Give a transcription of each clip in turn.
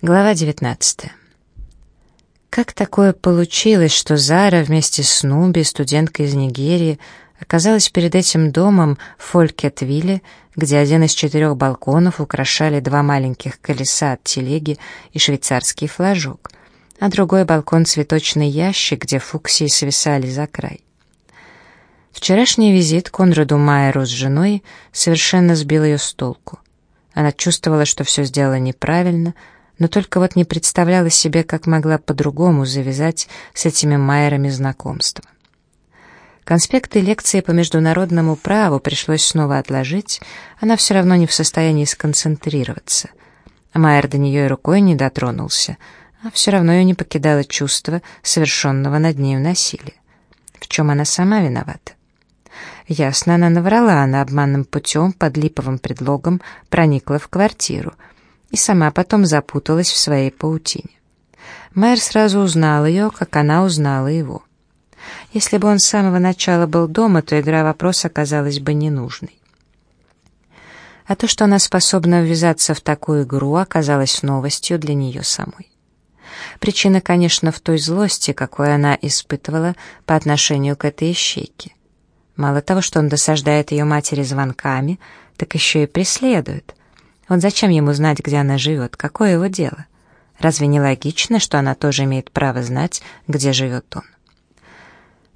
Глава 19. Как такое получилось, что Зара вместе с Нуби, студенткой из Нигерии, оказалась перед этим домом в Фолькетвилле, где один из четырех балконов украшали два маленьких колеса от телеги и швейцарский флажок, а другой балкон — цветочный ящик, где фуксии свисали за край. Вчерашний визит Конраду Майеру с женой совершенно сбил ее с толку. Она чувствовала, что все сделала неправильно — но только вот не представляла себе, как могла по-другому завязать с этими Майерами знакомство. Конспекты лекции по международному праву пришлось снова отложить, она все равно не в состоянии сконцентрироваться. Майер до нее и рукой не дотронулся, а все равно ее не покидало чувство совершенного над нею насилия. В чем она сама виновата? Ясно, она наврала, она обманным путем, под липовым предлогом, проникла в квартиру — и сама потом запуталась в своей паутине. Майер сразу узнал ее, как она узнала его. Если бы он с самого начала был дома, то игра вопрос оказалась бы ненужной. А то, что она способна ввязаться в такую игру, оказалось новостью для нее самой. Причина, конечно, в той злости, какой она испытывала по отношению к этой ищейке. Мало того, что он досаждает ее матери звонками, так еще и преследует. Вот зачем ему знать, где она живет? Какое его дело? Разве не логично, что она тоже имеет право знать, где живет он?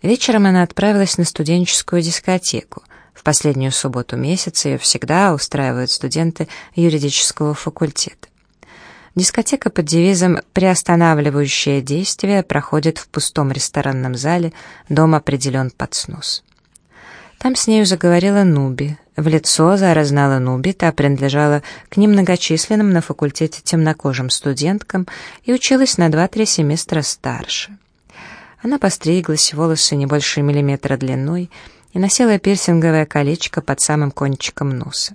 Вечером она отправилась на студенческую дискотеку. В последнюю субботу месяца ее всегда устраивают студенты юридического факультета. Дискотека под девизом «Приостанавливающее действие» проходит в пустом ресторанном зале, дом определен под снос. Там с нею заговорила Нуби. В лицо Зара знала Нуби, та принадлежала к немногочисленным на факультете темнокожим студенткам и училась на два-три семестра старше. Она постриглась, волосы не больше миллиметра длиной, и носила пирсинговое колечко под самым кончиком носа.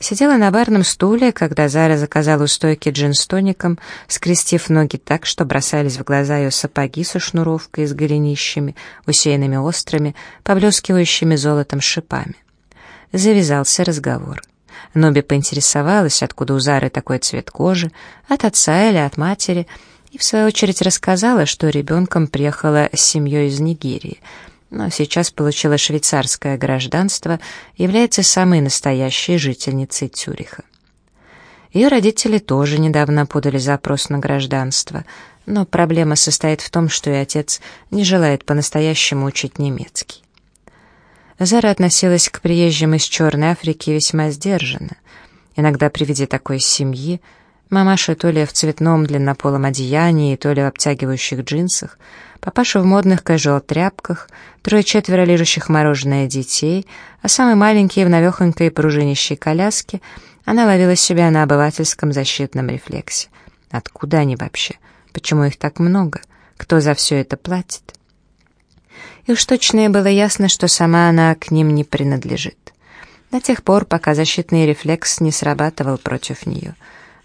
Сидела на барном стуле, когда Зара заказала у стойки джин с тоником, скрестив ноги так, что бросались в глаза ее сапоги со шнуровкой с голенищами, усеянными острыми, поблескивающими золотом шипами. Завязался разговор. Ноби поинтересовалась, откуда у Зары такой цвет кожи, от отца или от матери, и в свою очередь рассказала, что ребенком приехала с семьей из Нигерии — но сейчас получила швейцарское гражданство, является самой настоящей жительницей Цюриха. Ее родители тоже недавно подали запрос на гражданство, но проблема состоит в том, что и отец не желает по-настоящему учить немецкий. Зара относилась к приезжим из Черной Африки весьма сдержанно. Иногда при виде такой семьи мамаша то ли в цветном длиннополом одеянии, то ли в обтягивающих джинсах — папаша в модных кэжуал-тряпках, трое-четверо лежащих мороженое детей, а самый маленький в навехонькой пружинищей коляске, она ловила себя на обывательском защитном рефлексе. Откуда они вообще? Почему их так много? Кто за все это платит? И уж точно было ясно, что сама она к ним не принадлежит. До тех пор, пока защитный рефлекс не срабатывал против нее.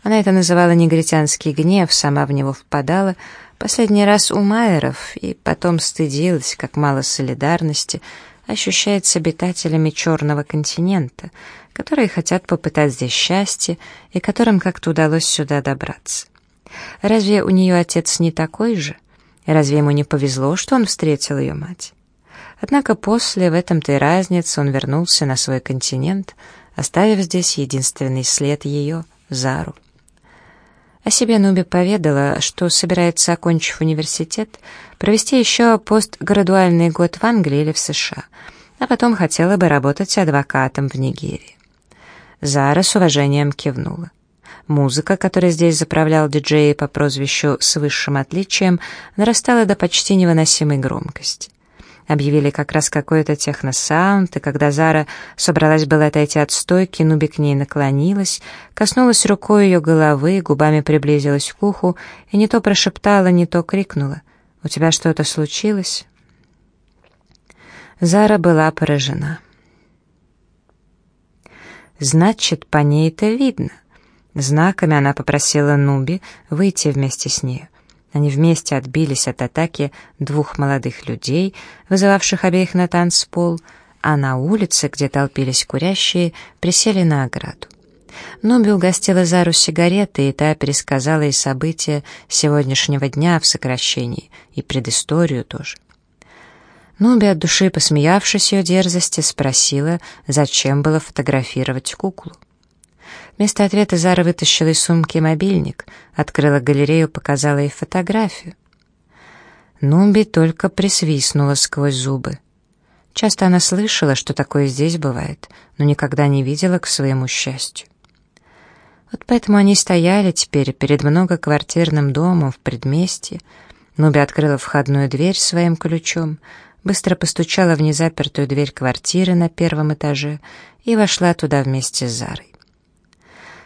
Она это называла негритянский гнев, сама в него впадала, Последний раз у Майеров, и потом стыдилась, как мало солидарности ощущает с обитателями Черного континента, которые хотят попытать здесь счастье и которым как-то удалось сюда добраться. Разве у нее отец не такой же? И разве ему не повезло, что он встретил ее мать? Однако после, в этом-то и разница, он вернулся на свой континент, оставив здесь единственный след ее, Зару. О себе Нуби поведала, что собирается, окончив университет, провести еще постградуальный год в Англии или в США, а потом хотела бы работать адвокатом в Нигерии. Зара с уважением кивнула. Музыка, которой здесь заправлял диджей по прозвищу «С высшим отличием», нарастала до почти невыносимой громкости. Объявили как раз какой-то техносаунд, и когда Зара собралась было отойти от стойки, Нуби к ней наклонилась, коснулась рукой ее головы, губами приблизилась к уху и не то прошептала, не то крикнула. «У тебя что-то случилось?» Зара была поражена. «Значит, по ней это видно». Знаками она попросила Нуби выйти вместе с ней. Они вместе отбились от атаки двух молодых людей, вызывавших обеих на танцпол, а на улице, где толпились курящие, присели на ограду. Нуби угостила Зару сигареты, и та пересказала ей события сегодняшнего дня в сокращении, и предысторию тоже. Нуби от души, посмеявшись ее дерзости, спросила, зачем было фотографировать куклу. Вместо ответа Зара вытащила из сумки мобильник, открыла галерею, показала ей фотографию. Нуби только присвистнула сквозь зубы. Часто она слышала, что такое здесь бывает, но никогда не видела к своему счастью. Вот поэтому они стояли теперь перед многоквартирным домом в предместье. Нуби открыла входную дверь своим ключом, быстро постучала в незапертую дверь квартиры на первом этаже и вошла туда вместе с Зарой.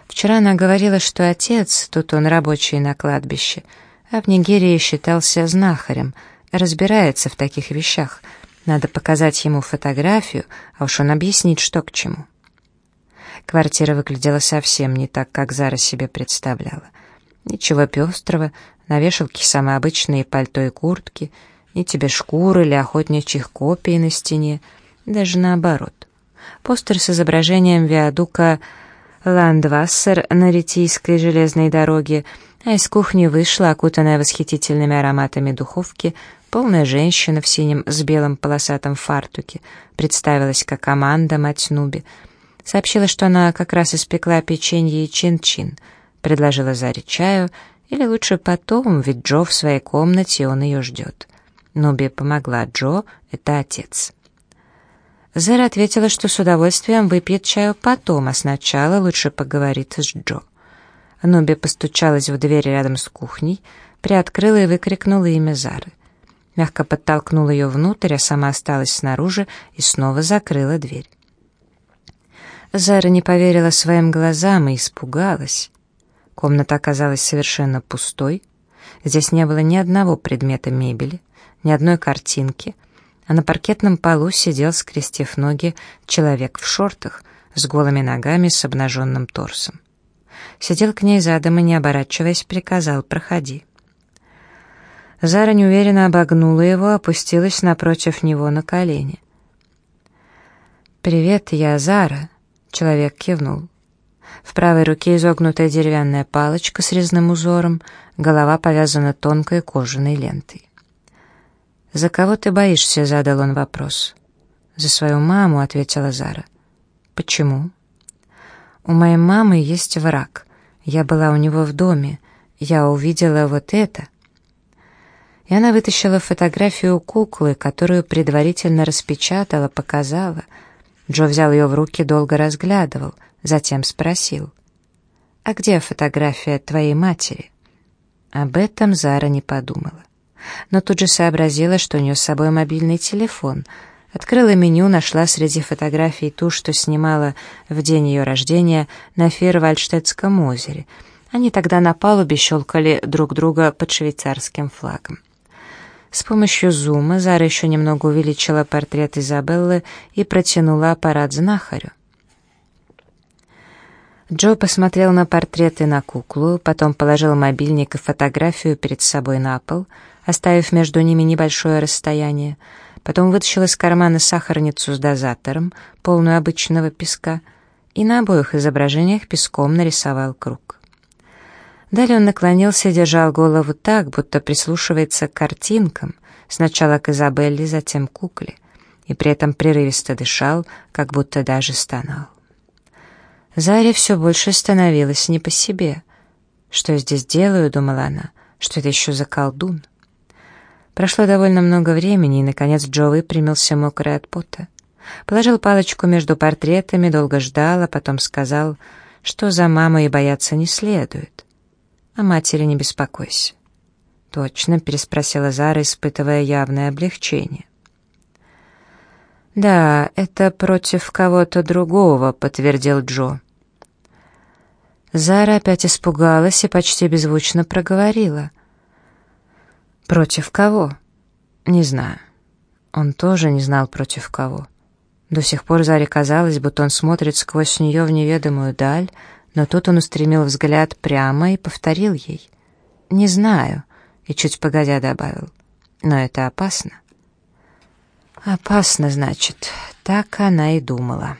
Вчера она говорила, что отец, тут он рабочий на кладбище, а в Нигерии считался знахарем, разбирается в таких вещах. Надо показать ему фотографию, а уж он объяснит, что к чему. Квартира выглядела совсем не так, как Зара себе представляла. Ничего пестрого, на вешалке самые обычные пальто и куртки, ни тебе шкуры или охотничьих копий на стене, даже наоборот. Постер с изображением виадука Ландвассер на Ретийской железной дороге, а из кухни вышла, окутанная восхитительными ароматами духовки, полная женщина в синем с белым полосатом фартуке, представилась как Аманда, мать Нуби — Сообщила, что она как раз испекла печенье и чин-чин. Предложила Заре чаю, или лучше потом, ведь Джо в своей комнате, он ее ждет. Нуби помогла Джо, это отец. Зара ответила, что с удовольствием выпьет чаю потом, а сначала лучше поговорит с Джо. Нуби постучалась в дверь рядом с кухней, приоткрыла и выкрикнула имя Зары. Мягко подтолкнула ее внутрь, а сама осталась снаружи и снова закрыла дверь. Зара не поверила своим глазам и испугалась. Комната оказалась совершенно пустой. Здесь не было ни одного предмета мебели, ни одной картинки, а на паркетном полу сидел, скрестив ноги, человек в шортах, с голыми ногами, с обнаженным торсом. Сидел к ней задом и, не оборачиваясь, приказал «проходи». Зара неуверенно обогнула его, опустилась напротив него на колени. «Привет, я Зара», Человек кивнул. В правой руке изогнутая деревянная палочка с резным узором, голова повязана тонкой кожаной лентой. «За кого ты боишься?» — задал он вопрос. «За свою маму», — ответила Зара. «Почему?» «У моей мамы есть враг. Я была у него в доме. Я увидела вот это». И она вытащила фотографию куклы, которую предварительно распечатала, показала — Джо взял ее в руки, долго разглядывал, затем спросил. «А где фотография твоей матери?» Об этом Зара не подумала. Но тут же сообразила, что у нее с собой мобильный телефон. Открыла меню, нашла среди фотографий ту, что снимала в день ее рождения на Фейервальдштетском озере. Они тогда на палубе щелкали друг друга под швейцарским флагом. С помощью зума Зара еще немного увеличила портрет Изабеллы и протянула аппарат знахарю. Джо посмотрел на портрет и на куклу, потом положил мобильник и фотографию перед собой на пол, оставив между ними небольшое расстояние, потом вытащил из кармана сахарницу с дозатором, полную обычного песка, и на обоих изображениях песком нарисовал круг. Далее он наклонился и держал голову так, будто прислушивается к картинкам, сначала к Изабелле, затем к кукле, и при этом прерывисто дышал, как будто даже стонал. Заре все больше становилось не по себе. «Что я здесь делаю?» — думала она. «Что это еще за колдун?» Прошло довольно много времени, и, наконец, Джо выпрямился мокрый от пота. Положил палочку между портретами, долго ждал, а потом сказал, что за мамой бояться не следует. О матери не беспокойся. Точно, переспросила Зара, испытывая явное облегчение. Да, это против кого-то другого, подтвердил Джо. Зара опять испугалась и почти беззвучно проговорила. «Против кого?» «Не знаю». Он тоже не знал, против кого. До сих пор Заре казалось, будто он смотрит сквозь нее в неведомую даль, но тут он устремил взгляд прямо и повторил ей. «Не знаю», и чуть погодя добавил. «Но это опасно». «Опасно, значит», так она и думала.